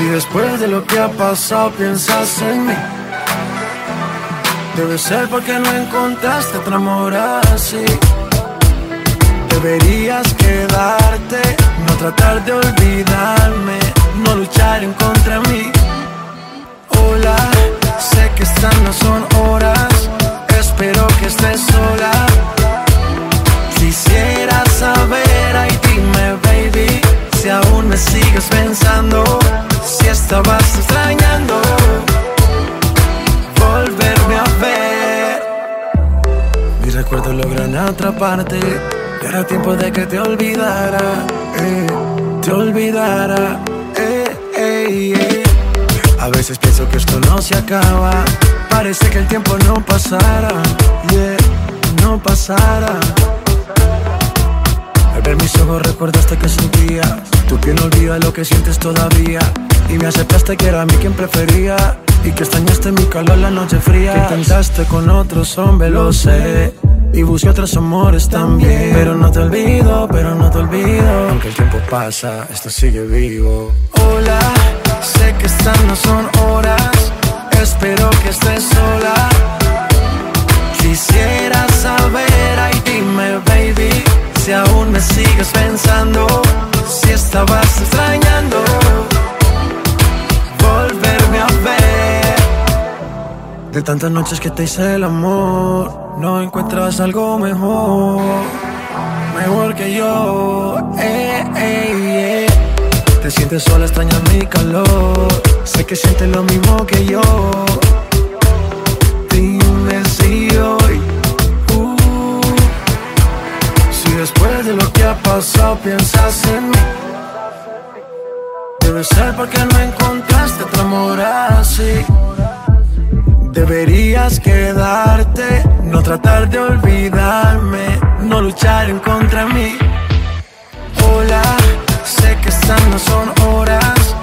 Si después de lo que ha pasado piensas en mí, debe ser porque no encontraste otra amor así. Deberías quedarte, no tratar de olvidarme, no luchar en contra mí. Hola, sé que estas no son horas, espero que estés sola. Quisiera saber, ay dime baby, si aún me sigues pensando si estabas extrañando volverme a ver. Mis recuerdos logran atraparte. Y era tiempo de que te olvidara, eh, te olvidara. Eh, eh. A veces pienso que esto no se acaba. Parece que el tiempo no pasara, yeah, no pasara. Ver mis ojos recordaste que sentías Tu piel no olvida lo que sientes todavía. Y me aceptaste que era a mí quien prefería. Y que extrañaste mi calor la noche fría. Que intentaste con otros hombres, lo sé. Y busqué otros amores también. Pero no te olvido, pero no te olvido. Aunque el tiempo pasa, esto sigue vivo. Hola, sé que estas no son horas. Espero que estés sola De tantas noches que te hice el amor No encuentras algo mejor. Mejor que yo eh, eh. Te sientes sola, extrañas mi calor. Sé que sientes lo mismo que yo. Dime si hoy uh, Si después de lo que ha pasado piensas en mí. Debe ser porque no encontraste otro amor así Deberías quedarte, no tratar de olvidarme, no luchar en contra mí. Hola, sé que estas no son horas,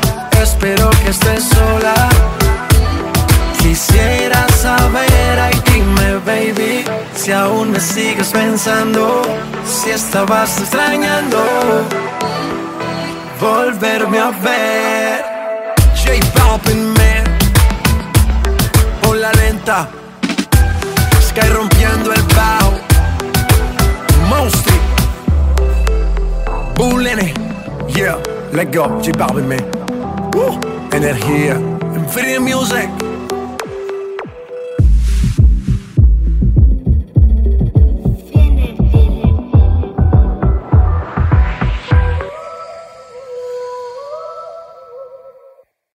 espero que estés sola. Quisiera saber, ay dime baby, si aún me sigues pensando, si estabas extrañando volverme a ver. J Balvin, lenta, Sky rompiendo el bajo, Mostly, Bulene, yeah, let go, J Balvin, man, Woo. energía, Infinity Music.